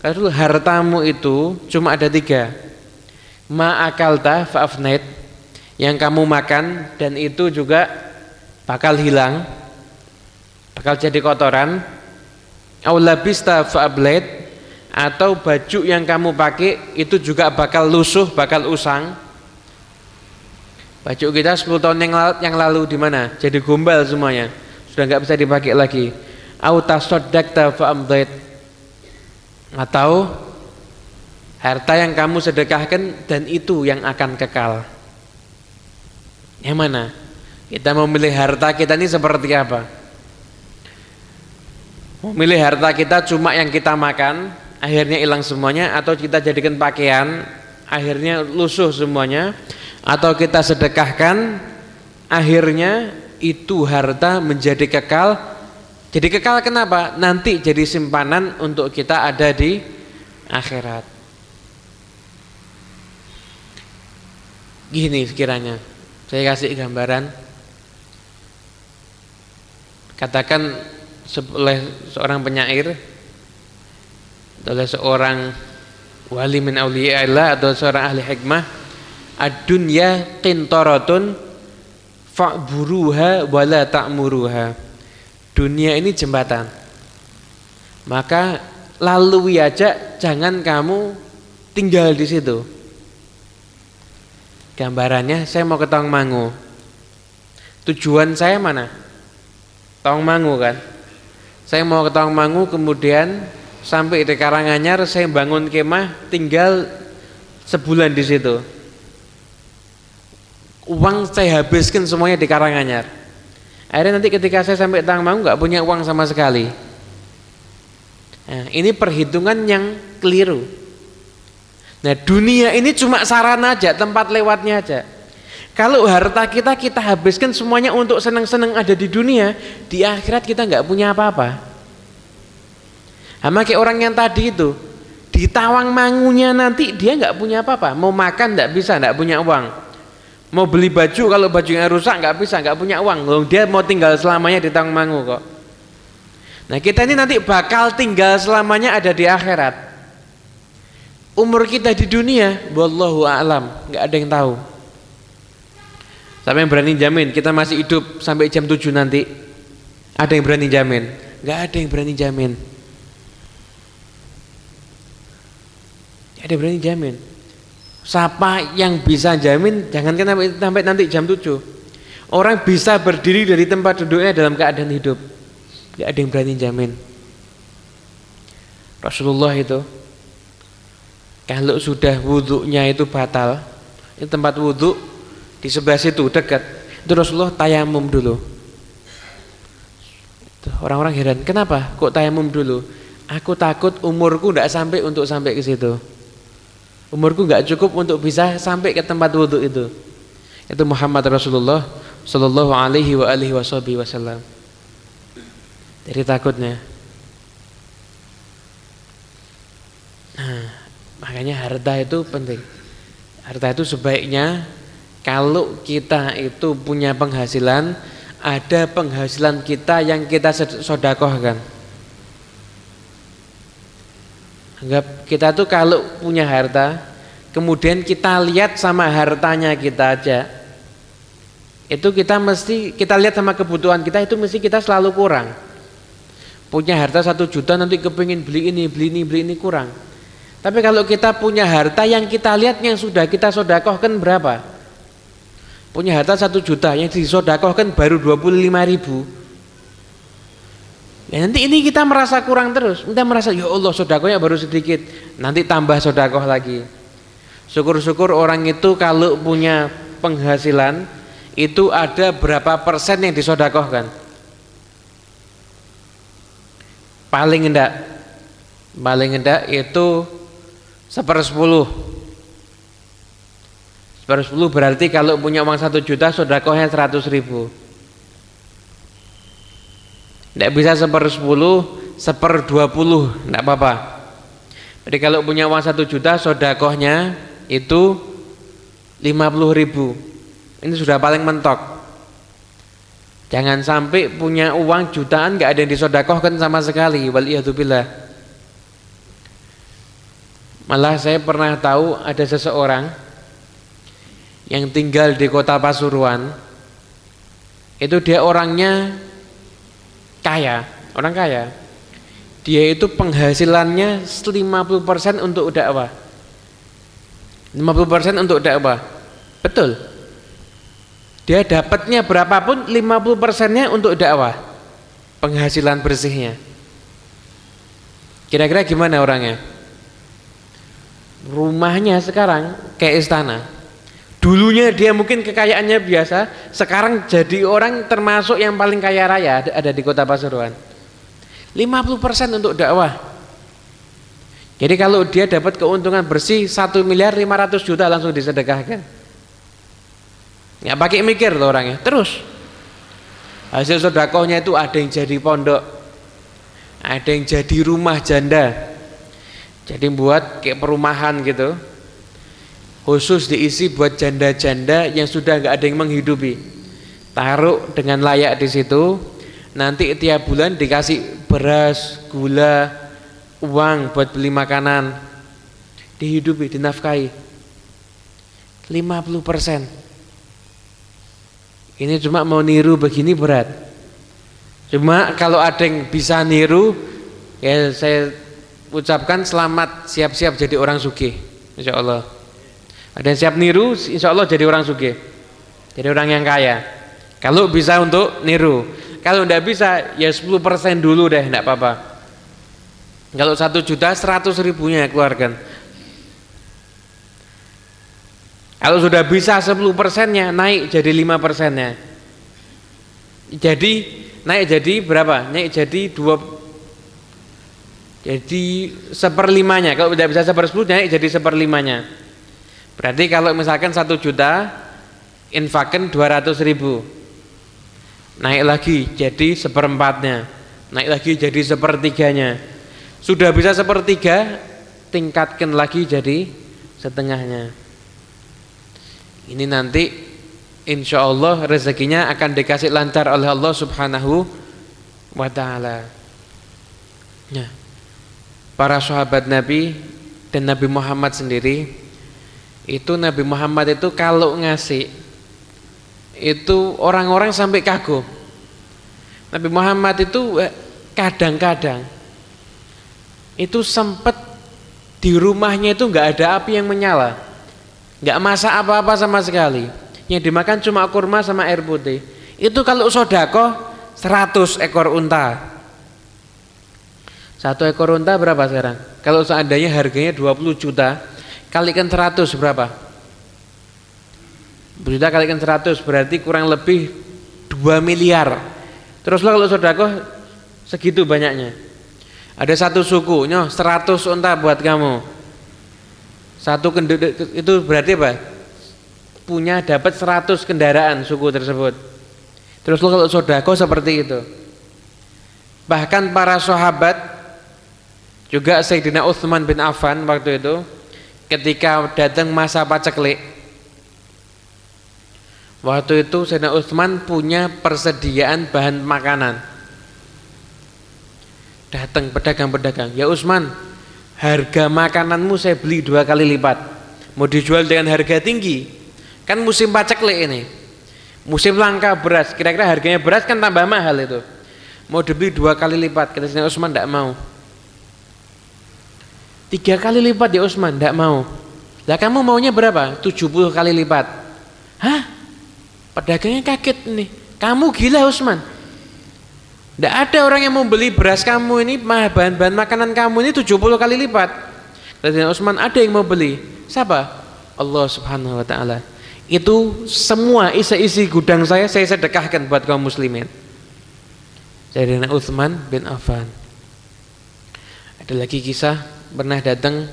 Kata Rasul hartamu itu cuma ada tiga Ma'akalta fa'afnait Yang kamu makan dan itu juga bakal hilang Bakal jadi kotoran Aulabista fa'ablait Atau baju yang kamu pakai itu juga bakal lusuh, bakal usang Baju kita 10 tahun yang lalu, yang lalu di mana? Jadi gombal semuanya. Sudah nggak bisa dipakai lagi. Auta soddaqta fa'amdait. Atau harta yang kamu sedekahkan dan itu yang akan kekal. Yang mana? Kita memilih harta kita ini seperti apa? Memilih harta kita cuma yang kita makan, akhirnya hilang semuanya atau kita jadikan pakaian, akhirnya lusuh semuanya atau kita sedekahkan akhirnya itu harta menjadi kekal jadi kekal kenapa? nanti jadi simpanan untuk kita ada di akhirat. Gini sekiranya. Saya kasih gambaran. Katakan oleh seorang penyair oleh seorang wali min awliya atau seorang ahli hikmah ad-dunya qintaratun fa'buruha wala ta'muruha dunia ini jembatan. Maka lalui aja jangan kamu tinggal di situ. Gambarannya saya mau ke Tongmangu. Tujuan saya mana? Tongmangu kan? Saya mau ke Tongmangu kemudian sampai di Karanganyar saya bangun kemah tinggal sebulan di situ. Uang saya habiskan semuanya di Karanganyar akhirnya nanti ketika saya sampai Tangmang nggak punya uang sama sekali. Nah, ini perhitungan yang keliru. Nah dunia ini cuma sarana aja tempat lewatnya aja. Kalau harta kita kita habiskan semuanya untuk senang-senang ada di dunia di akhirat kita nggak punya apa-apa. Sama kayak orang yang tadi itu di tawang mangunya nanti dia nggak punya apa-apa. Mau makan nggak bisa nggak punya uang Mau beli baju kalau bajunya rusak nggak bisa, nggak punya uang. Loh, dia mau tinggal selamanya di Tangmangu kok. Nah kita ini nanti bakal tinggal selamanya ada di akhirat. Umur kita di dunia, wallahu a'lam, nggak ada yang tahu. Siapa yang berani jamin kita masih hidup sampai jam 7 nanti? Ada yang berani jamin? Nggak ada yang berani jamin. Ada berani jamin. Siapa yang bisa jamin jangankan sampai, sampai nanti jam 7 Orang bisa berdiri dari tempat duduknya dalam keadaan hidup. Tidak ada yang berani jamin. Rasulullah itu Kalau sudah wudhunya itu batal Ini tempat wudhu Di sebelah situ dekat Itu Rasulullah tayamum dulu. Orang-orang heran, kenapa? Kok tayamum dulu? Aku takut umurku tidak sampai untuk sampai ke situ. Umurku nggak cukup untuk bisa sampai ke tempat wudhu itu. Itu Muhammad Rasulullah Sallallahu alaihi wa alihi wasallam. Dari takutnya. Nah, makanya harta itu penting. Harta itu sebaiknya kalau kita itu punya penghasilan, ada penghasilan kita yang kita sodakohkan. Anggap kita tuh kalau punya harta, kemudian kita lihat sama hartanya kita aja, itu kita mesti kita lihat sama kebutuhan kita itu mesti kita selalu kurang. Punya harta satu juta nanti kepingin beli ini, beli ini, beli ini kurang. Tapi kalau kita punya harta yang kita lihat yang sudah kita sodakohkan berapa? Punya harta satu juta yang disodakohkan baru 25 ribu Ya nanti ini kita merasa kurang terus. Kita merasa ya Allah sodakohnya baru sedikit. Nanti tambah sodakoh lagi. Syukur-syukur orang itu kalau punya penghasilan itu ada berapa persen yang disodakohkan. Paling enggak, paling enggak itu sepersepuluh. Sepersepuluh berarti kalau punya uang satu juta sodakohnya seratus ribu. Tidak bisa seper sepuluh, seper dua puluh, tidak apa-apa. Jadi kalau punya uang satu juta, sodakohnya itu lima puluh ribu. Ini sudah paling mentok. Jangan sampai punya uang jutaan nggak ada yang disodakohkan sama sekali. Waliyahzubillah. Malah saya pernah tahu ada seseorang yang tinggal di kota Pasuruan. Itu dia orangnya kaya, orang kaya. Dia itu penghasilannya 50% untuk dakwah. 50% untuk dakwah. Betul. Dia dapatnya berapapun 50 persennya untuk dakwah. Penghasilan bersihnya. Kira-kira gimana orangnya? Rumahnya sekarang kayak istana. Dulunya dia mungkin kekayaannya biasa, sekarang jadi orang termasuk yang paling kaya raya ada di kota Pasuruan. 50% untuk dakwah. Jadi kalau dia dapat keuntungan bersih 1 miliar 500 juta langsung disedekahkan. Nggak pakai mikir loh orangnya. Terus hasil sedekahnya itu ada yang jadi pondok, ada yang jadi rumah janda. Jadi buat kayak perumahan gitu khusus diisi buat janda-janda yang sudah nggak ada yang menghidupi. Taruh dengan layak di situ. Nanti tiap bulan dikasih beras gula uang buat beli makanan. Dihidupi dinafkahi. 50 persen. Ini cuma mau niru begini berat. Cuma kalau ada yang bisa niru ya saya ucapkan selamat siap-siap jadi orang sugih. Insya Allah ada yang siap niru, insya Allah jadi orang suge. Jadi orang yang kaya. Kalau bisa untuk niru. Kalau tidak bisa, ya 10% dulu deh, tidak apa-apa. Kalau satu juta, seratus ribunya keluarkan. Kalau sudah bisa 10 persennya, naik jadi 5 persennya. Jadi, naik jadi berapa? Naik jadi dua jadi seperlimanya. Kalau tidak bisa sepersepuluh, naik jadi seperlimanya. Berarti kalau misalkan satu juta infakkan 200 ribu. Naik lagi jadi seperempatnya. Naik lagi jadi sepertiganya. Sudah bisa sepertiga tingkatkan lagi jadi setengahnya. Ini nanti insya Allah rezekinya akan dikasih lancar oleh Allah subhanahu wa ta'ala. Nah, para sahabat Nabi dan Nabi Muhammad sendiri itu Nabi Muhammad itu kalau ngasih itu orang-orang sampai kagum. Nabi Muhammad itu eh, kadang-kadang itu sempat di rumahnya itu nggak ada api yang menyala. Nggak masak apa-apa sama sekali. Yang dimakan cuma kurma sama air putih. Itu kalau sodako 100 ekor unta. Satu ekor unta berapa sekarang? Kalau seandainya harganya 20 juta kalikan 100 berapa? Berjuta kalikan 100 berarti kurang lebih 2 miliar. Teruslah kalau sodako Segitu banyaknya. Ada satu suku, nyoh 100 unta buat kamu. Satu itu berarti apa? Punya dapat 100 kendaraan suku tersebut. Terus lo kalau sodako seperti itu. Bahkan para sahabat juga Sayyidina Uthman bin Affan waktu itu ketika datang masa paceklik. Waktu itu Sayyidina Uthman punya persediaan bahan makanan. Datang pedagang-pedagang ya Utsman harga makananmu saya beli dua kali lipat. Mau dijual dengan harga tinggi? Kan musim paceklik ini. Musim langka beras kira-kira harganya beras kan tambah mahal itu. Mau dibeli dua kali lipat kata Sayyidina Utsman tidak mau Tiga kali lipat ya Usman, tidak mau. Lah kamu maunya berapa? 70 kali lipat. Hah? Pedagangnya kaget nih. Kamu gila Usman. Tidak ada orang yang mau beli beras kamu ini, bahan-bahan makanan kamu ini 70 kali lipat. Kata Usman, ada yang mau beli. Siapa? Allah Subhanahu wa taala. Itu semua isi-isi gudang saya saya sedekahkan buat kaum muslimin. Sayyidina Utsman bin Affan. Ada lagi kisah pernah datang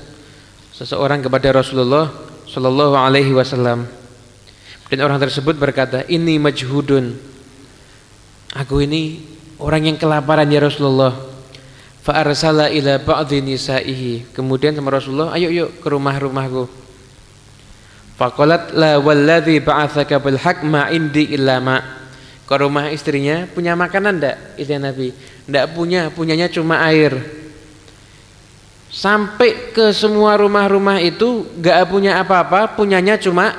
seseorang kepada Rasulullah Shallallahu Alaihi Wasallam. Dan orang tersebut berkata ini majhudun. Aku ini orang yang kelaparan ya Rasulullah. Fa arsala ila ba'dhi nisaihi. Kemudian sama Rasulullah ayo yuk ke rumah-rumahku faqalat la walladhi ba'athaka bil haq indi illa ma. Ke rumah istrinya punya makanan ndak? Istri Nabi. Ndak punya punyanya cuma air sampai ke semua rumah-rumah itu gak punya apa-apa punyanya cuma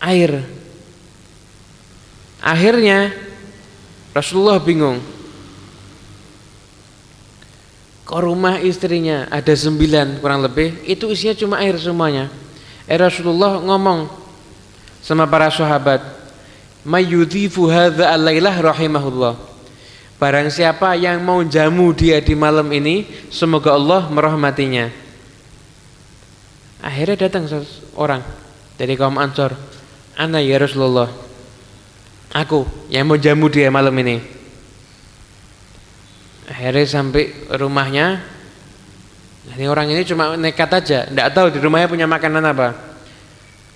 air. Akhirnya Rasulullah bingung. Ke rumah istrinya ada sembilan kurang lebih? Itu isinya cuma air semuanya. Eh Rasulullah ngomong sama para sahabat mayyudhifu hadza alailah rahimahullah Barang siapa yang mau jamu dia di malam ini Semoga Allah merahmatinya. Akhirnya datang orang Dari kaum Ansor. Ana ya Rasulullah Aku yang mau jamu dia malam ini. Akhirnya sampai rumahnya. Ini orang ini cuma nekat aja Tidak tahu di rumahnya punya makanan apa.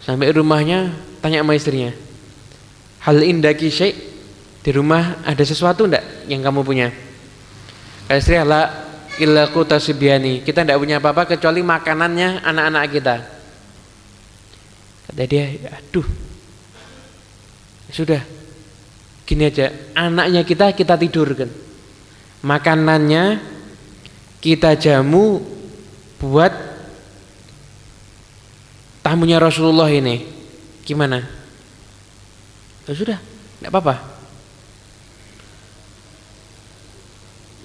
Sampai rumahnya Tanya sama istrinya Hal indaki syekh di rumah ada sesuatu enggak yang kamu punya? Kata istri la ilaku tasibiani. Kita enggak punya apa-apa kecuali makanannya anak-anak kita. Kata dia, aduh. Sudah. Gini aja, anaknya kita kita tidurkan. Makanannya kita jamu buat tamunya Rasulullah ini. Gimana? Ya sudah, enggak apa-apa.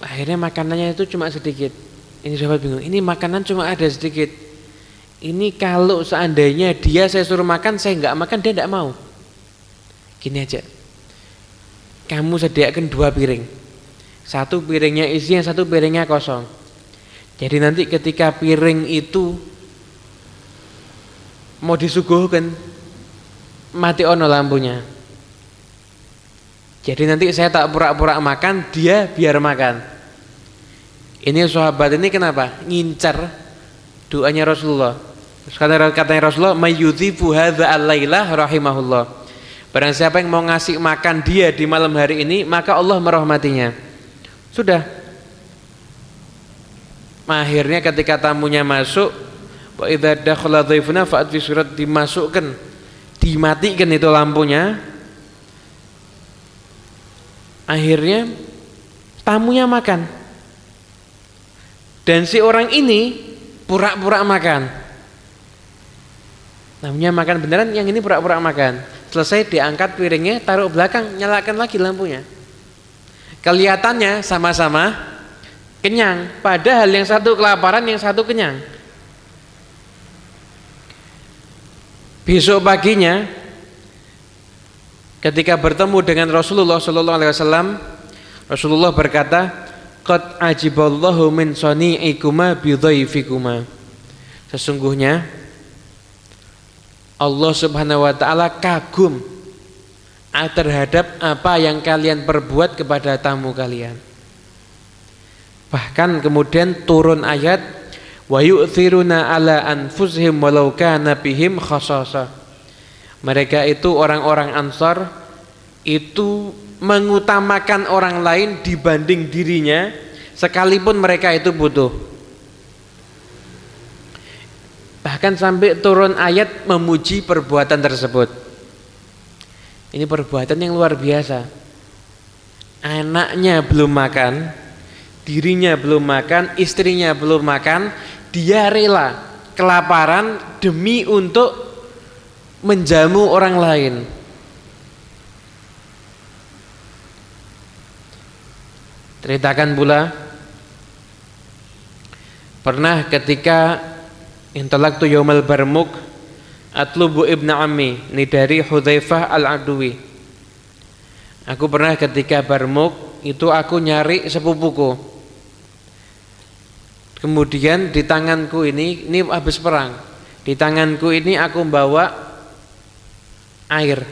Akhirnya makanannya itu cuma sedikit. Ini sahabat bingung ini makanan cuma ada sedikit. Ini kalau seandainya dia saya suruh makan saya nggak makan dia tidak mau. Gini aja. Kamu sediakan dua piring. Satu piringnya isi yang satu piringnya kosong. Jadi nanti ketika piring itu mau disuguhkan mati ono lampunya jadi nanti saya tak pura-pura makan, dia biar makan. Ini sahabat ini kenapa? Ngincar doanya Rasulullah. Kata katanya Rasulullah, "Mayyudhibu hadza al-lailah rahimahullah." Barang siapa yang mau ngasih makan dia di malam hari ini, maka Allah merahmatinya. Sudah. Akhirnya ketika tamunya masuk, wa idza dakhala dhaifuna fa'at dimasukkan, dimatikan itu lampunya, Akhirnya tamunya makan. Dan si orang ini pura-pura makan. Tamunya makan beneran, yang ini pura-pura makan. Selesai diangkat piringnya, taruh belakang, nyalakan lagi lampunya. Kelihatannya sama-sama kenyang, padahal yang satu kelaparan, yang satu kenyang. Besok paginya Ketika bertemu dengan Rasulullah sallallahu alaihi wasallam, Rasulullah berkata, "Qad ajiballahu min sani'ikuma bi dhaifikuma." Sesungguhnya Allah Subhanahu wa taala kagum terhadap apa yang kalian perbuat kepada tamu kalian. Bahkan kemudian turun ayat wa yu'thiruna ala anfusihim walau kana bihim khasasa. Mereka itu orang-orang Ansar itu mengutamakan orang lain dibanding dirinya sekalipun mereka itu butuh. Bahkan sampai turun ayat memuji perbuatan tersebut. Ini perbuatan yang luar biasa. Anaknya belum makan, dirinya belum makan, istrinya belum makan, dia rela kelaparan demi untuk menjamu orang lain. Ceritakan pula pernah ketika intelaktu yaumal barmuk atlubu ibnu ammi ini dari Hudzaifah al-Adwi aku pernah ketika barmuk itu aku nyari sepupuku. Kemudian di tanganku ini ini habis perang. Di tanganku ini aku membawa air.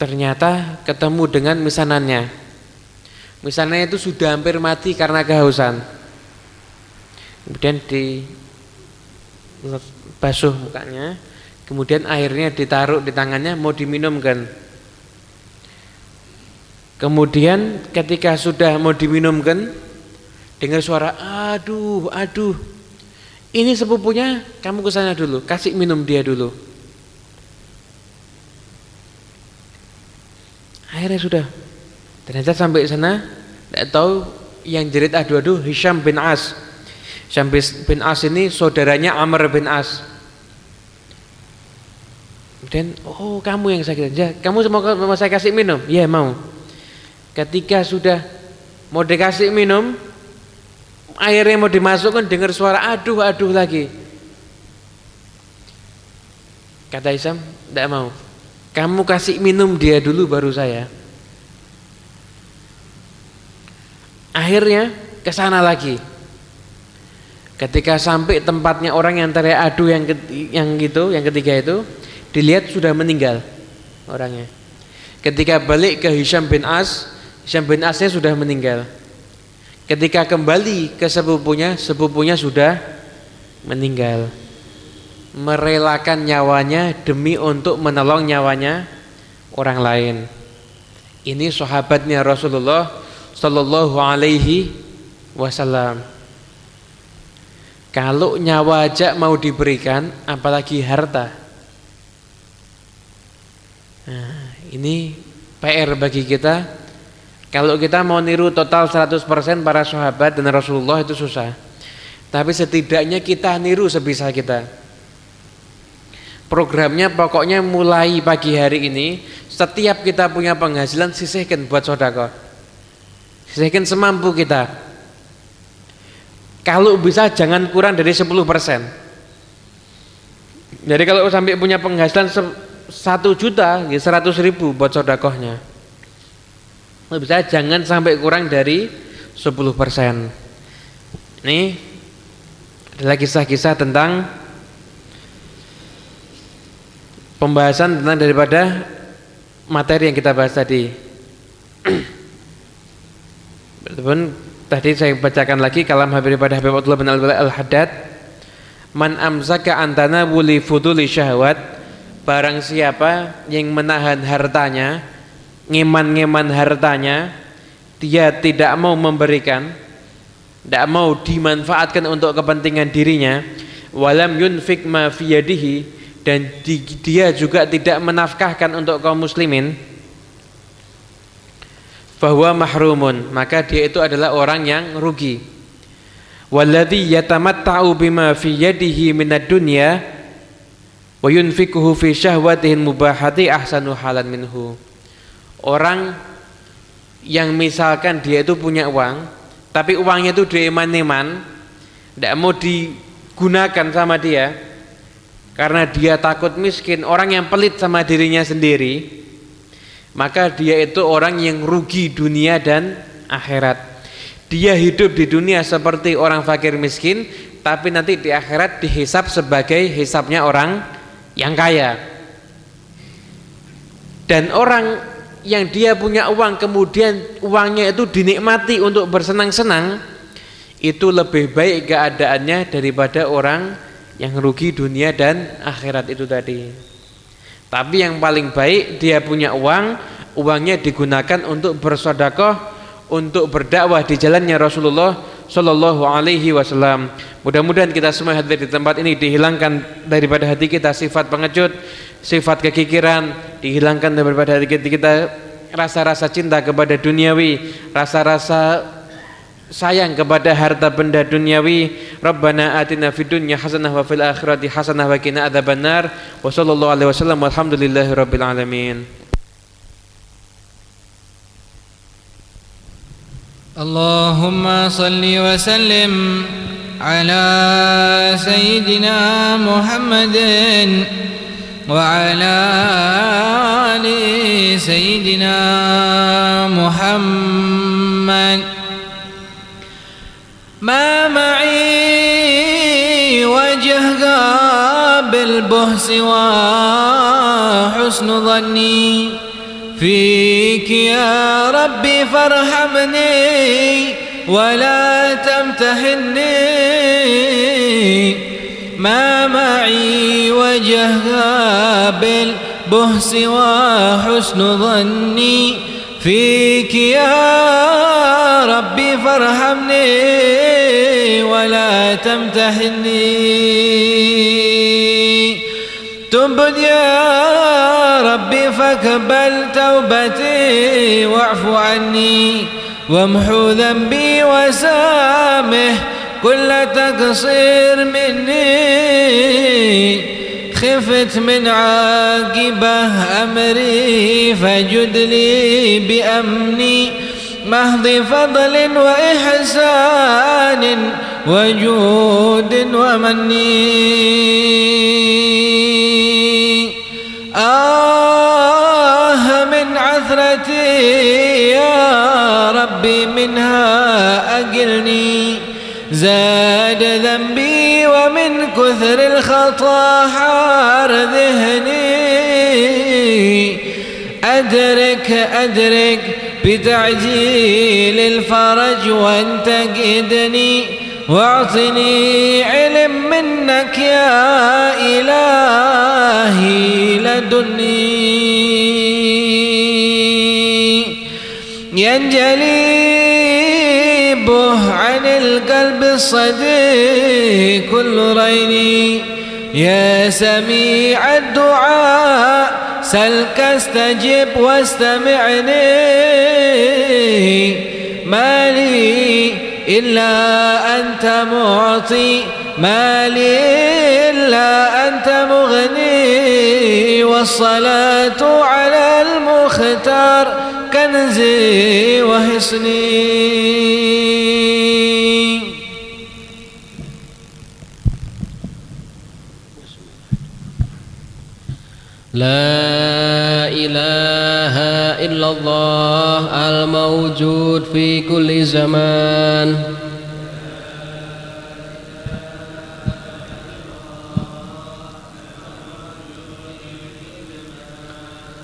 Ternyata ketemu dengan misanannya. Misanannya itu sudah hampir mati karena kehausan. Kemudian di basuh mukanya kemudian airnya ditaruh di tangannya mau diminumkan. Kemudian ketika sudah mau diminumkan dengar suara aduh aduh ini sepupunya kamu ke sana dulu. Kasih minum dia dulu. Akhirnya sudah. Ternyata sampai sana tidak tahu yang jerit adu-adu Hisham bin As. Hisham bin As ini saudaranya Amr bin As. Dan oh kamu yang sakit. Ya, kamu mau, mau saya kasih minum? Ya mau. Ketika sudah mau dikasih minum airnya mau dimasukkan dengar suara aduh aduh lagi kata Hisham tidak mau kamu kasih minum dia dulu baru saya. Akhirnya ke sana lagi. Ketika sampai tempatnya orang yang teriak aduh yang yang gitu, yang ketiga itu, dilihat sudah meninggal orangnya. Ketika balik ke Hisham bin As, Hisham bin Asnya sudah meninggal. Ketika kembali ke sepupunya, sepupunya sudah meninggal merelakan nyawanya demi untuk menolong nyawanya orang lain. Ini sahabatnya Rasulullah Sallallahu Alaihi Wasallam. Kalau nyawa aja mau diberikan, apalagi harta. Nah, ini PR bagi kita. Kalau kita mau niru total 100% para sahabat dan Rasulullah itu susah. Tapi setidaknya kita niru sebisa kita. Programnya pokoknya mulai pagi hari ini setiap kita punya penghasilan sisihkan buat sodako. Sisihkan semampu kita. Kalau bisa jangan kurang dari 10%. Jadi kalau sampai punya penghasilan 1 juta, ya 100 ribu buat sodakohnya. Kalau bisa jangan sampai kurang dari 10%. Ini adalah kisah-kisah tentang pembahasan tentang daripada materi yang kita bahas tadi. Teman tadi saya bacakan lagi kalam Habib pada Habib Abdullah bin Al-Haddad Man amzaka antana wuli fuduli syahwat Barang siapa yang menahan hartanya Ngeman-ngeman hartanya Dia tidak mau memberikan Tidak mau dimanfaatkan untuk kepentingan dirinya. Walam yunfik ma fiyadihi dan dia juga tidak menafkahkan untuk kaum muslimin. Bahwa mahrumun maka dia itu adalah orang yang rugi. Walladzi yatamatta'u bima fi yadihi minad dunya wa yunfikuhu fi syahwatihi mubahati ahsanu halan minhu orang yang misalkan dia itu punya uang tapi uangnya itu diiman-iman tidak mau digunakan sama dia karena dia takut miskin, orang yang pelit sama dirinya sendiri, maka dia itu orang yang rugi dunia dan akhirat. Dia hidup di dunia seperti orang fakir miskin, tapi nanti di akhirat dihisap sebagai hisapnya orang yang kaya. Dan orang yang dia punya uang kemudian uangnya itu dinikmati untuk bersenang-senang itu lebih baik keadaannya daripada orang yang rugi dunia dan akhirat itu tadi. Tapi yang paling baik dia punya uang, uangnya digunakan untuk bersodakoh, untuk berdakwah di jalannya Rasulullah Shallallahu Alaihi Wasallam. Mudah-mudahan kita semua hadir di tempat ini dihilangkan daripada hati kita sifat pengecut, sifat kekikiran dihilangkan daripada hati kita rasa-rasa cinta kepada duniawi rasa-rasa sayang kepada harta benda duniawi. Rabbana atina fid dunya hasanah wa fil akhirati hasanah wa qina adzabannar wa sallallahu alaihi wasallam walhamdulillahi rabbil alamin اللهم صل وسلم على سيدنا محمد وعلى آل سيدنا محمد. ما معي وجه قابل به سوى حسن ظني. فيك يا ربي فارحمني ولا تمتحني ما معي وجه قابل به سوى حسن ظني. فيك يا ربي فارحمني ولا تمتحني تبد يا فاقبل توبتي واعف عني. وامحو ذنبي وسامح كل تقصير مني. خفت من عاقبة أمري فجد لي بأمني. مهض فضل وإحسان وجود ومني. آه. يا ربي منها أقلني زاد ذنبي ومن كثر الخطا حار ذهني. أدرك أدرك بتعجيل الفرج وانتقدني واعطني علم منك يا إلهي لدني. ينجلي به عن القلب الصديق كل ريني يا سميع الدعاء سلك استجب واستمعني. ما لي إلا أنت معطي ما لي إلا أنت مغني. والصلاة على المختار كنزي وحصني لا إله إلا الله الموجود في كل زمان.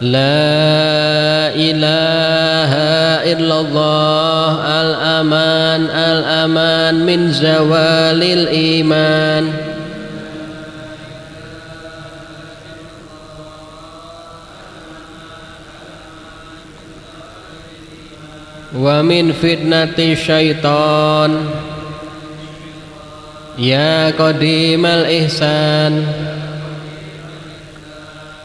La ilaha illallah al-aman al-aman min zawalil iman. Wa min fitnati syaitan. Ya qadimal ihsan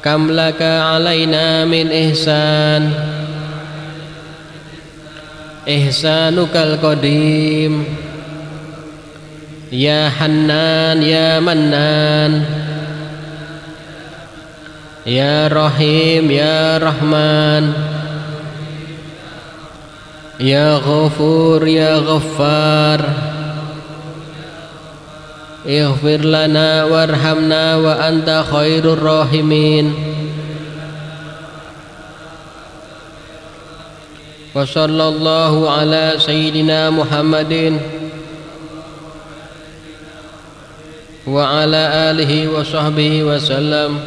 كم لك علينا من إحسان إحسانك القديم يا حنان يا منان يا رحيم يا رحمن يا غفور يا غفار اغفر لنا وارحمنا وأنت خير الراحمين. وصلى الله على سيدنا محمد وعلى آله وصحبه وسلم.